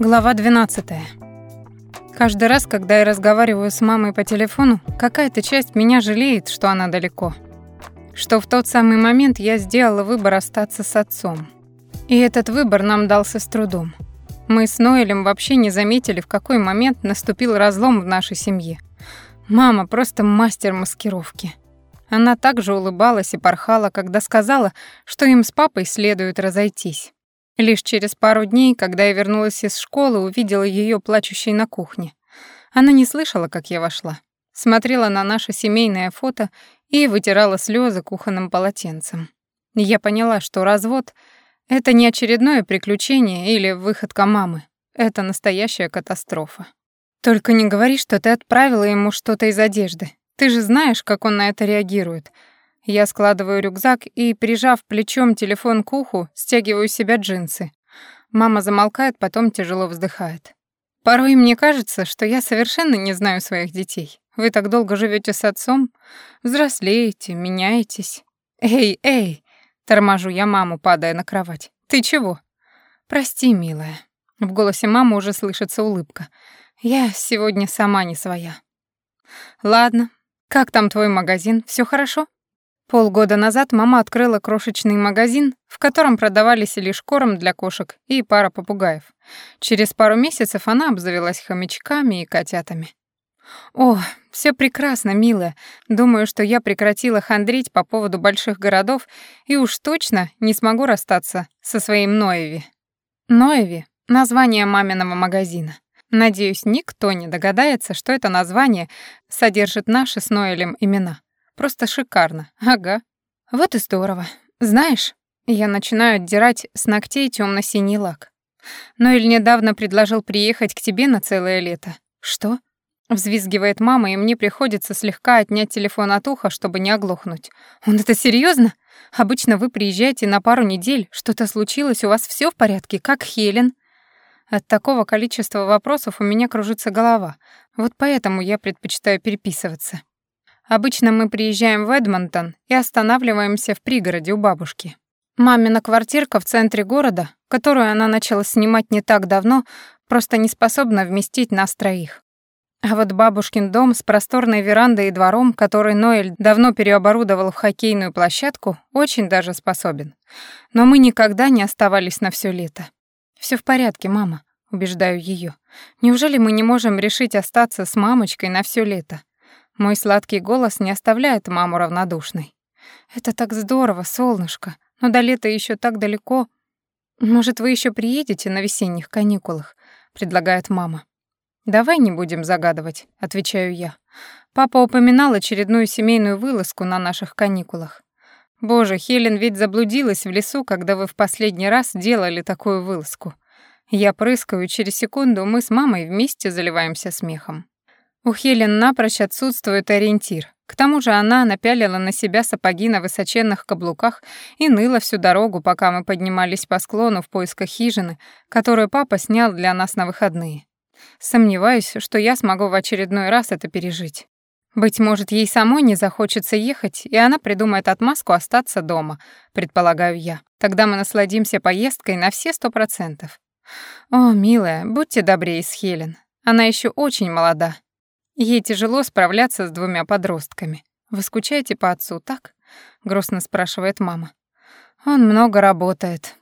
Глава 12. Каждый раз, когда я разговариваю с мамой по телефону, какая-то часть меня жалеет, что она далеко. Что в тот самый момент я сделала выбор остаться с отцом. И этот выбор нам дался с трудом. Мы с Ноэлем вообще не заметили, в какой момент наступил разлом в нашей семье. Мама просто мастер маскировки. Она также улыбалась и порхала, когда сказала, что им с папой следует разойтись. Лишь через пару дней, когда я вернулась из школы, увидела ее плачущей на кухне. Она не слышала, как я вошла. Смотрела на наше семейное фото и вытирала слезы кухонным полотенцем. Я поняла, что развод — это не очередное приключение или выходка мамы. Это настоящая катастрофа. Только не говори, что ты отправила ему что-то из одежды. Ты же знаешь, как он на это реагирует. Я складываю рюкзак и, прижав плечом телефон к уху, стягиваю себя джинсы. Мама замолкает, потом тяжело вздыхает. Порой мне кажется, что я совершенно не знаю своих детей. Вы так долго живете с отцом, взрослеете, меняетесь. Эй, эй, торможу я маму, падая на кровать. Ты чего? Прости, милая. В голосе мамы уже слышится улыбка. Я сегодня сама не своя. Ладно, «Как там твой магазин? Все хорошо?» Полгода назад мама открыла крошечный магазин, в котором продавались лишь корм для кошек и пара попугаев. Через пару месяцев она обзавелась хомячками и котятами. «О, все прекрасно, милая. Думаю, что я прекратила хандрить по поводу больших городов и уж точно не смогу расстаться со своим Ноеви». Ноеви — название маминого магазина. Надеюсь, никто не догадается, что это название содержит наши с Ноэлем имена. Просто шикарно. Ага. Вот и здорово. Знаешь, я начинаю отдирать с ногтей темно синий лак. Ноэль недавно предложил приехать к тебе на целое лето. Что? Взвизгивает мама, и мне приходится слегка отнять телефон от уха, чтобы не оглохнуть. Он это серьезно? Обычно вы приезжаете на пару недель, что-то случилось, у вас все в порядке, как Хелен? От такого количества вопросов у меня кружится голова. Вот поэтому я предпочитаю переписываться. Обычно мы приезжаем в Эдмонтон и останавливаемся в пригороде у бабушки. Мамина квартирка в центре города, которую она начала снимать не так давно, просто не способна вместить нас троих. А вот бабушкин дом с просторной верандой и двором, который Ноэль давно переоборудовал в хоккейную площадку, очень даже способен. Но мы никогда не оставались на все лето. Все в порядке, мама, убеждаю ее. Неужели мы не можем решить остаться с мамочкой на все лето? Мой сладкий голос не оставляет маму равнодушной. Это так здорово, солнышко, но до лета еще так далеко. Может, вы еще приедете на весенних каникулах, предлагает мама. Давай не будем загадывать, отвечаю я. Папа упоминал очередную семейную вылазку на наших каникулах. Боже, Хелен ведь заблудилась в лесу, когда вы в последний раз делали такую вылазку. Я прыскаю, через секунду мы с мамой вместе заливаемся смехом. У Хелен напрочь отсутствует ориентир. К тому же она напялила на себя сапоги на высоченных каблуках и ныла всю дорогу, пока мы поднимались по склону в поисках хижины, которую папа снял для нас на выходные. Сомневаюсь, что я смогу в очередной раз это пережить. Быть может, ей самой не захочется ехать, и она придумает отмазку остаться дома, предполагаю я. Тогда мы насладимся поездкой на все сто процентов. О, милая, будьте добрее с Хелен. Она еще очень молода. Ей тяжело справляться с двумя подростками. Вы скучаете по отцу, так? Грустно спрашивает мама. Он много работает.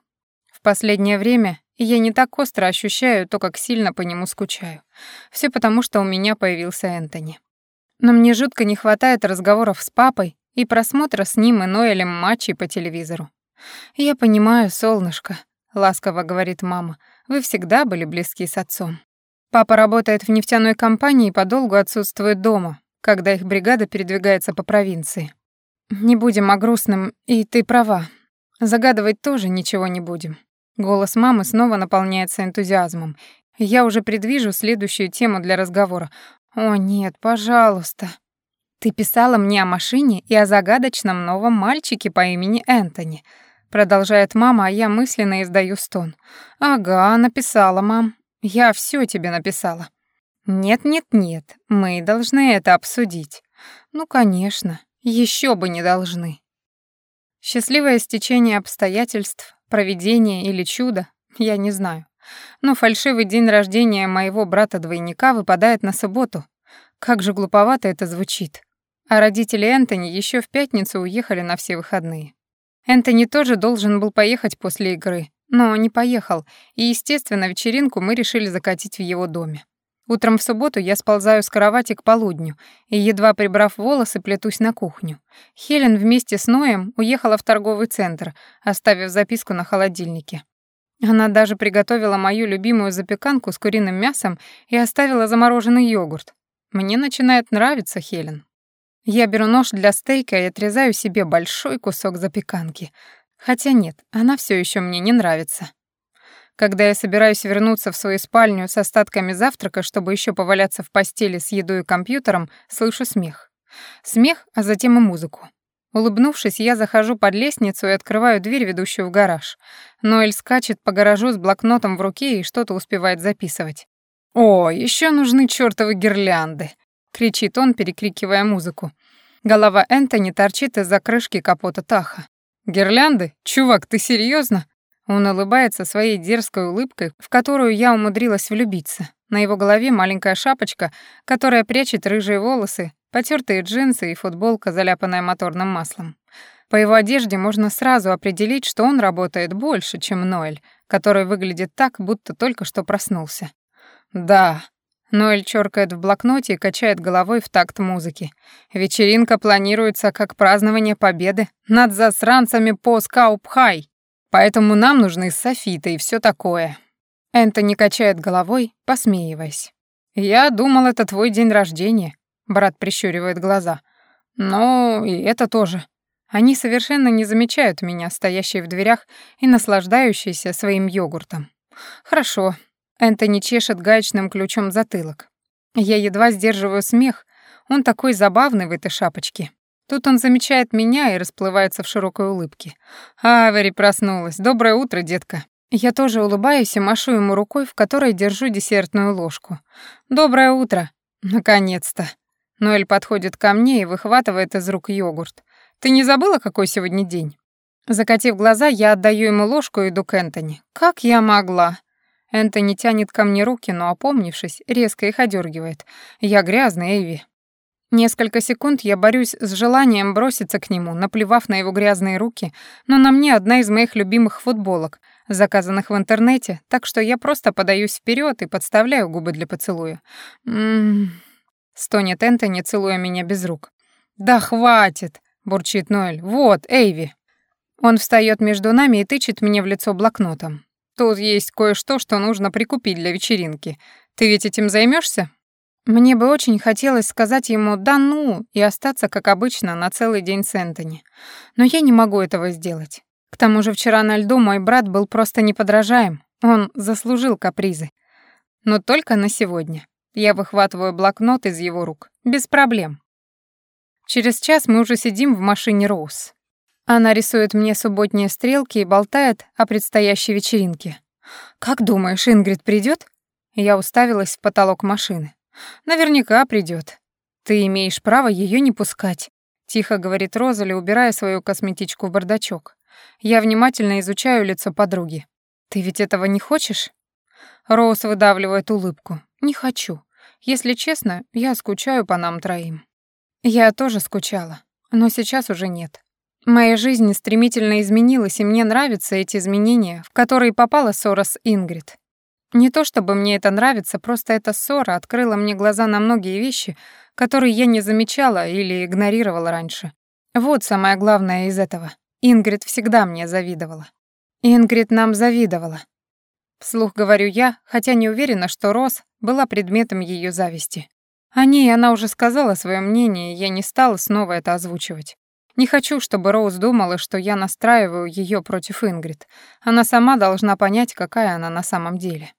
В последнее время я не так остро ощущаю то, как сильно по нему скучаю. Все потому, что у меня появился Энтони. Но мне жутко не хватает разговоров с папой и просмотра с ним и Ноэлем матчей по телевизору. «Я понимаю, солнышко», — ласково говорит мама, «вы всегда были близки с отцом. Папа работает в нефтяной компании и подолгу отсутствует дома, когда их бригада передвигается по провинции. Не будем о грустном, и ты права. Загадывать тоже ничего не будем». Голос мамы снова наполняется энтузиазмом. Я уже предвижу следующую тему для разговора. «О, нет, пожалуйста». «Ты писала мне о машине и о загадочном новом мальчике по имени Энтони», продолжает мама, а я мысленно издаю стон. «Ага, написала, мам. Я все тебе написала». «Нет-нет-нет, мы должны это обсудить». «Ну, конечно, еще бы не должны». Счастливое стечение обстоятельств, провидение или чудо, я не знаю. Но фальшивый день рождения моего брата-двойника выпадает на субботу. Как же глуповато это звучит. А родители Энтони еще в пятницу уехали на все выходные. Энтони тоже должен был поехать после игры, но не поехал, и, естественно, вечеринку мы решили закатить в его доме. Утром в субботу я сползаю с кровати к полудню и, едва прибрав волосы, плетусь на кухню. Хелен вместе с Ноем уехала в торговый центр, оставив записку на холодильнике. Она даже приготовила мою любимую запеканку с куриным мясом и оставила замороженный йогурт. Мне начинает нравиться Хелен. Я беру нож для стейка и отрезаю себе большой кусок запеканки. Хотя нет, она все еще мне не нравится. Когда я собираюсь вернуться в свою спальню с остатками завтрака, чтобы еще поваляться в постели с едой и компьютером, слышу смех. Смех, а затем и музыку. Улыбнувшись, я захожу под лестницу и открываю дверь, ведущую в гараж. Ноэль скачет по гаражу с блокнотом в руке и что-то успевает записывать. «О, еще нужны чёртовы гирлянды!» — кричит он, перекрикивая музыку. Голова Энтони торчит из-за крышки капота Таха. «Гирлянды? Чувак, ты серьезно? Он улыбается своей дерзкой улыбкой, в которую я умудрилась влюбиться. На его голове маленькая шапочка, которая прячет рыжие волосы, потертые джинсы и футболка, заляпанная моторным маслом. По его одежде можно сразу определить, что он работает больше, чем Ноэль, который выглядит так, будто только что проснулся. «Да», Ноэль чёркает в блокноте и качает головой в такт музыки. Вечеринка планируется как празднование победы над засранцами по Скаупхай. Поэтому нам нужны софиты и все такое». Энтони качает головой, посмеиваясь. «Я думал, это твой день рождения», — брат прищуривает глаза. «Ну, и это тоже». Они совершенно не замечают меня, стоящей в дверях и наслаждающейся своим йогуртом. «Хорошо». Энтони чешет гаечным ключом затылок. Я едва сдерживаю смех. Он такой забавный в этой шапочке. Тут он замечает меня и расплывается в широкой улыбке. Авери проснулась. Доброе утро, детка. Я тоже улыбаюсь и машу ему рукой, в которой держу десертную ложку. Доброе утро. Наконец-то. Ноэль подходит ко мне и выхватывает из рук йогурт. Ты не забыла, какой сегодня день? Закатив глаза, я отдаю ему ложку и иду к Энтони. Как я могла? Энтони тянет ко мне руки, но, опомнившись, резко их одергивает. Я грязный, Эйви. Несколько секунд я борюсь с желанием броситься к нему, наплевав на его грязные руки, но на мне одна из моих любимых футболок, заказанных в интернете, так что я просто подаюсь вперед и подставляю губы для поцелуя. «М-м-м», стонет Энтони, целуя меня без рук. «Да хватит!» — бурчит Ноэль. «Вот, Эйви!» Он встает между нами и тычет мне в лицо блокнотом. «Тут есть кое-что, что нужно прикупить для вечеринки. Ты ведь этим займешься? Мне бы очень хотелось сказать ему «да ну» и остаться, как обычно, на целый день с Энтони. Но я не могу этого сделать. К тому же вчера на льду мой брат был просто неподражаем. Он заслужил капризы. Но только на сегодня. Я выхватываю блокнот из его рук. Без проблем. Через час мы уже сидим в машине Роуз. Она рисует мне субботние стрелки и болтает о предстоящей вечеринке. «Как думаешь, Ингрид придет? Я уставилась в потолок машины. Наверняка придет. Ты имеешь право ее не пускать, тихо говорит Розали, убирая свою косметичку в бардачок. Я внимательно изучаю лицо подруги. Ты ведь этого не хочешь? Роуз выдавливает улыбку. Не хочу. Если честно, я скучаю по нам троим. Я тоже скучала, но сейчас уже нет. Моя жизнь стремительно изменилась, и мне нравятся эти изменения, в которые попала ссора с Ингрид. Не то чтобы мне это нравится, просто эта ссора открыла мне глаза на многие вещи, которые я не замечала или игнорировала раньше. Вот самое главное из этого. Ингрид всегда мне завидовала. Ингрид нам завидовала. Вслух говорю я, хотя не уверена, что Рос была предметом ее зависти. О ней она уже сказала свое мнение, и я не стала снова это озвучивать. Не хочу, чтобы Роуз думала, что я настраиваю ее против Ингрид. Она сама должна понять, какая она на самом деле.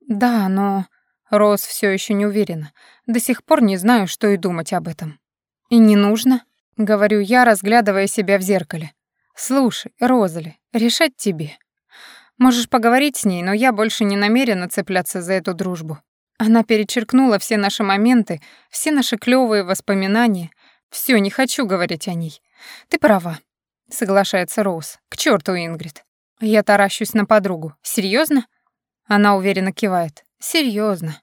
Да, но Роуз все еще не уверена. До сих пор не знаю, что и думать об этом. И не нужно, говорю я, разглядывая себя в зеркале. Слушай, Розали, решать тебе. Можешь поговорить с ней, но я больше не намерена цепляться за эту дружбу. Она перечеркнула все наши моменты, все наши клёвые воспоминания. Все, не хочу говорить о ней. Ты права, соглашается Роуз. К черту, Ингрид. Я таращусь на подругу. Серьезно? Она уверенно кивает. Серьезно.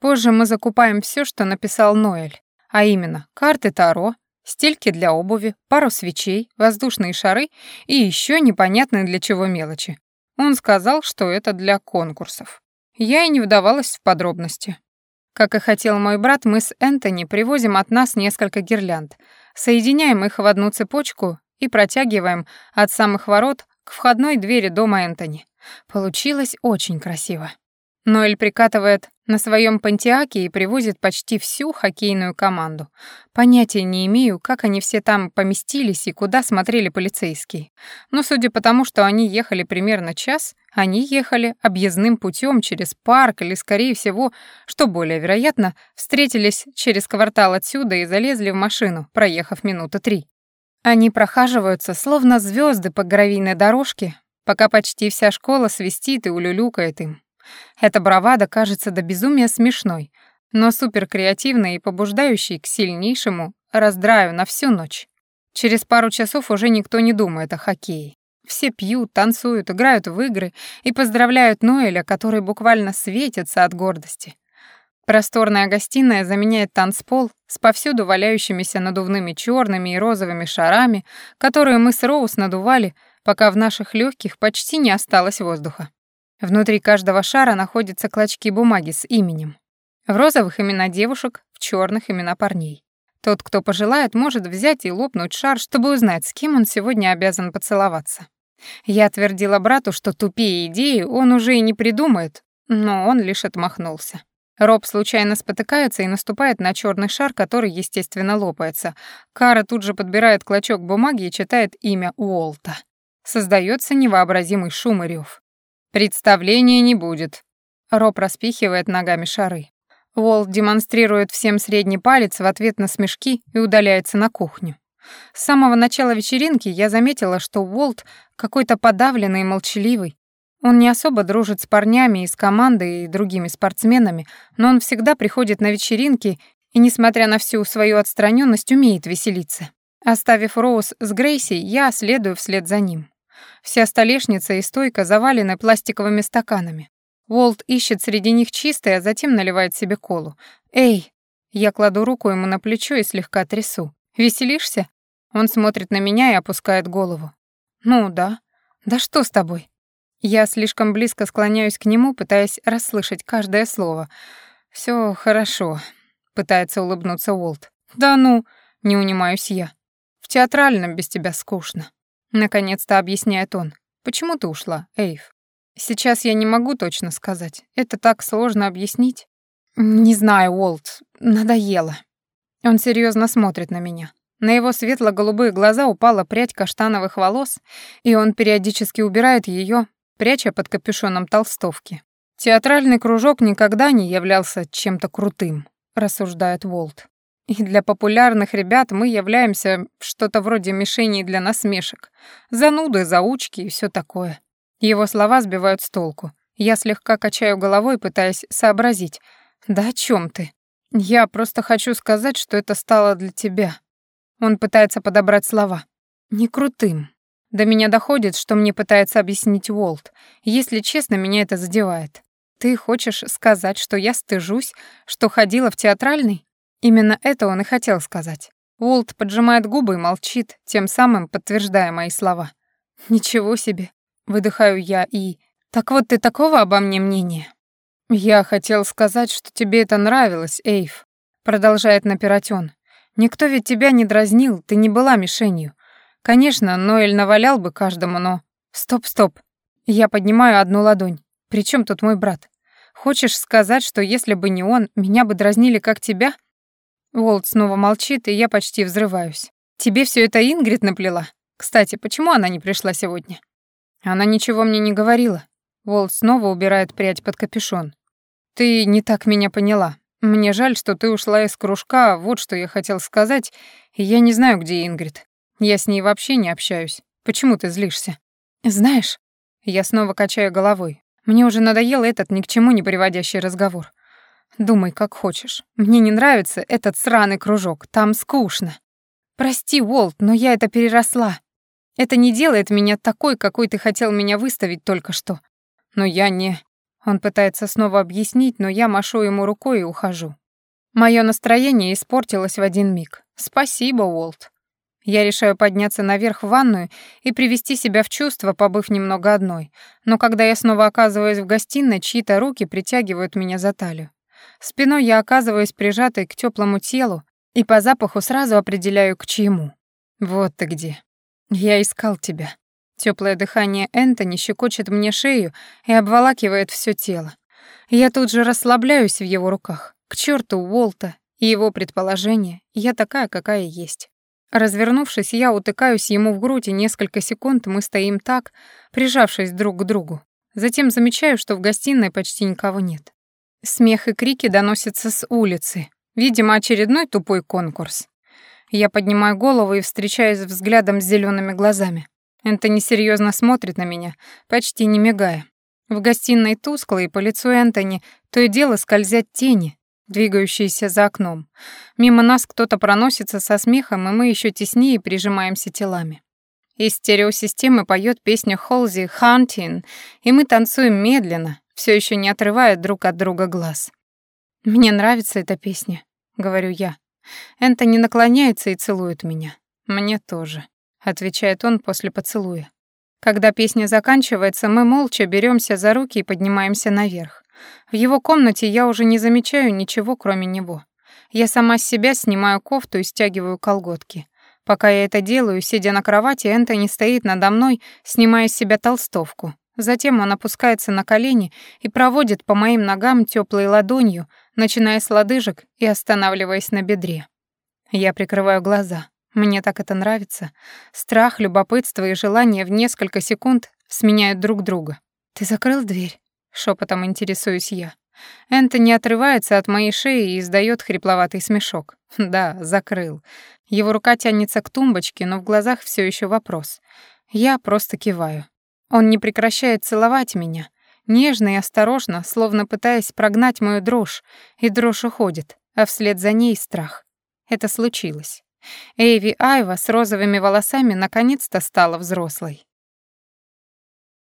Позже мы закупаем все, что написал Ноэль, а именно карты Таро, стельки для обуви, пару свечей, воздушные шары и еще непонятные для чего мелочи. Он сказал, что это для конкурсов. Я и не вдавалась в подробности. Как и хотел мой брат, мы с Энтони привозим от нас несколько гирлянд, соединяем их в одну цепочку и протягиваем от самых ворот к входной двери дома Энтони. Получилось очень красиво. Ноэль прикатывает на своем пантиаке и привозит почти всю хоккейную команду. Понятия не имею, как они все там поместились и куда смотрели полицейские. Но судя по тому, что они ехали примерно час, они ехали объездным путем через парк или, скорее всего, что более вероятно, встретились через квартал отсюда и залезли в машину, проехав минуты три. Они прохаживаются, словно звезды по гравийной дорожке, пока почти вся школа свистит и улюлюкает им. Эта бравада кажется до безумия смешной, но суперкреативной и побуждающей к сильнейшему раздраю на всю ночь. Через пару часов уже никто не думает о хоккее. Все пьют, танцуют, играют в игры и поздравляют Ноэля, который буквально светится от гордости. Просторная гостиная заменяет танцпол с повсюду валяющимися надувными черными и розовыми шарами, которые мы с Роуз надували, пока в наших легких почти не осталось воздуха. Внутри каждого шара находятся клочки бумаги с именем. В розовых имена девушек, в черных имена парней. Тот, кто пожелает, может взять и лопнуть шар, чтобы узнать, с кем он сегодня обязан поцеловаться. Я твердила брату, что тупее идеи он уже и не придумает, но он лишь отмахнулся. Роб случайно спотыкается и наступает на черный шар, который, естественно, лопается. Кара тут же подбирает клочок бумаги и читает имя Уолта. Создается невообразимый шум и рев. «Представления не будет». Роб распихивает ногами шары. Уолт демонстрирует всем средний палец в ответ на смешки и удаляется на кухню. С самого начала вечеринки я заметила, что Уолт какой-то подавленный и молчаливый. Он не особо дружит с парнями из команды и другими спортсменами, но он всегда приходит на вечеринки и, несмотря на всю свою отстраненность, умеет веселиться. Оставив Роуз с Грейси, я следую вслед за ним. Вся столешница и стойка завалены пластиковыми стаканами. Уолт ищет среди них чистое, а затем наливает себе колу. «Эй!» Я кладу руку ему на плечо и слегка трясу. «Веселишься?» Он смотрит на меня и опускает голову. «Ну да. Да что с тобой?» Я слишком близко склоняюсь к нему, пытаясь расслышать каждое слово. Все хорошо», — пытается улыбнуться Уолт. «Да ну!» — не унимаюсь я. «В театральном без тебя скучно». Наконец-то объясняет он. Почему ты ушла, Эйв? Сейчас я не могу точно сказать. Это так сложно объяснить. Не знаю, Уолт, надоело. Он серьезно смотрит на меня. На его светло-голубые глаза упала прядь каштановых волос, и он периодически убирает ее, пряча под капюшоном толстовки. Театральный кружок никогда не являлся чем-то крутым, рассуждает Уолт. И для популярных ребят мы являемся что-то вроде мишеней для насмешек. Зануды, заучки и все такое. Его слова сбивают с толку. Я слегка качаю головой, пытаясь сообразить. «Да о чем ты?» «Я просто хочу сказать, что это стало для тебя». Он пытается подобрать слова. «Не крутым». До меня доходит, что мне пытается объяснить Уолт. Если честно, меня это задевает. «Ты хочешь сказать, что я стыжусь, что ходила в театральный?» Именно это он и хотел сказать. Уолт поджимает губы и молчит, тем самым подтверждая мои слова. «Ничего себе!» — выдыхаю я и... «Так вот ты такого обо мне мнения?» «Я хотел сказать, что тебе это нравилось, Эйв», — продолжает напирать он. «Никто ведь тебя не дразнил, ты не была мишенью. Конечно, Ноэль навалял бы каждому, но...» «Стоп, стоп!» Я поднимаю одну ладонь. «При чем тут мой брат? Хочешь сказать, что если бы не он, меня бы дразнили как тебя?» Уолт снова молчит, и я почти взрываюсь. «Тебе все это Ингрид наплела? Кстати, почему она не пришла сегодня?» «Она ничего мне не говорила». Уолт снова убирает прядь под капюшон. «Ты не так меня поняла. Мне жаль, что ты ушла из кружка, вот что я хотел сказать, я не знаю, где Ингрид. Я с ней вообще не общаюсь. Почему ты злишься?» «Знаешь...» Я снова качаю головой. Мне уже надоел этот ни к чему не приводящий разговор. Думай, как хочешь. Мне не нравится этот сраный кружок, там скучно. Прости, Уолт, но я это переросла. Это не делает меня такой, какой ты хотел меня выставить только что. Но я не... Он пытается снова объяснить, но я машу ему рукой и ухожу. Мое настроение испортилось в один миг. Спасибо, Уолт. Я решаю подняться наверх в ванную и привести себя в чувство, побыв немного одной. Но когда я снова оказываюсь в гостиной, чьи-то руки притягивают меня за талию. Спиной я оказываюсь прижатой к теплому телу и по запаху сразу определяю, к чему. Вот ты где. Я искал тебя. Теплое дыхание Энтони щекочет мне шею и обволакивает все тело. Я тут же расслабляюсь в его руках. К черту Уолта и его предположения. Я такая, какая есть. Развернувшись, я утыкаюсь ему в грудь, и несколько секунд мы стоим так, прижавшись друг к другу. Затем замечаю, что в гостиной почти никого нет. Смех и крики доносятся с улицы. Видимо, очередной тупой конкурс. Я поднимаю голову и встречаюсь взглядом с зелеными глазами. Энтони серьезно смотрит на меня, почти не мигая. В гостиной тускло, и по лицу Энтони то и дело скользят тени, двигающиеся за окном. Мимо нас кто-то проносится со смехом, и мы еще теснее прижимаемся телами. Из стереосистемы поет песня Холзи «Хантин», и мы танцуем медленно, все еще не отрывая друг от друга глаз. «Мне нравится эта песня», — говорю я. Энтони наклоняется и целует меня. «Мне тоже», — отвечает он после поцелуя. Когда песня заканчивается, мы молча беремся за руки и поднимаемся наверх. В его комнате я уже не замечаю ничего, кроме него. Я сама с себя снимаю кофту и стягиваю колготки. Пока я это делаю, сидя на кровати, Энтони стоит надо мной, снимая с себя толстовку. Затем он опускается на колени и проводит по моим ногам теплой ладонью, начиная с лодыжек и останавливаясь на бедре. Я прикрываю глаза. Мне так это нравится. Страх, любопытство и желание в несколько секунд сменяют друг друга. «Ты закрыл дверь?» — шепотом интересуюсь я. Энтони отрывается от моей шеи и издает хрипловатый смешок. Да, закрыл. Его рука тянется к тумбочке, но в глазах все еще вопрос. Я просто киваю. Он не прекращает целовать меня, нежно и осторожно, словно пытаясь прогнать мою дрожь, и дрожь уходит, а вслед за ней страх. Это случилось. Эйви Айва с розовыми волосами наконец-то стала взрослой.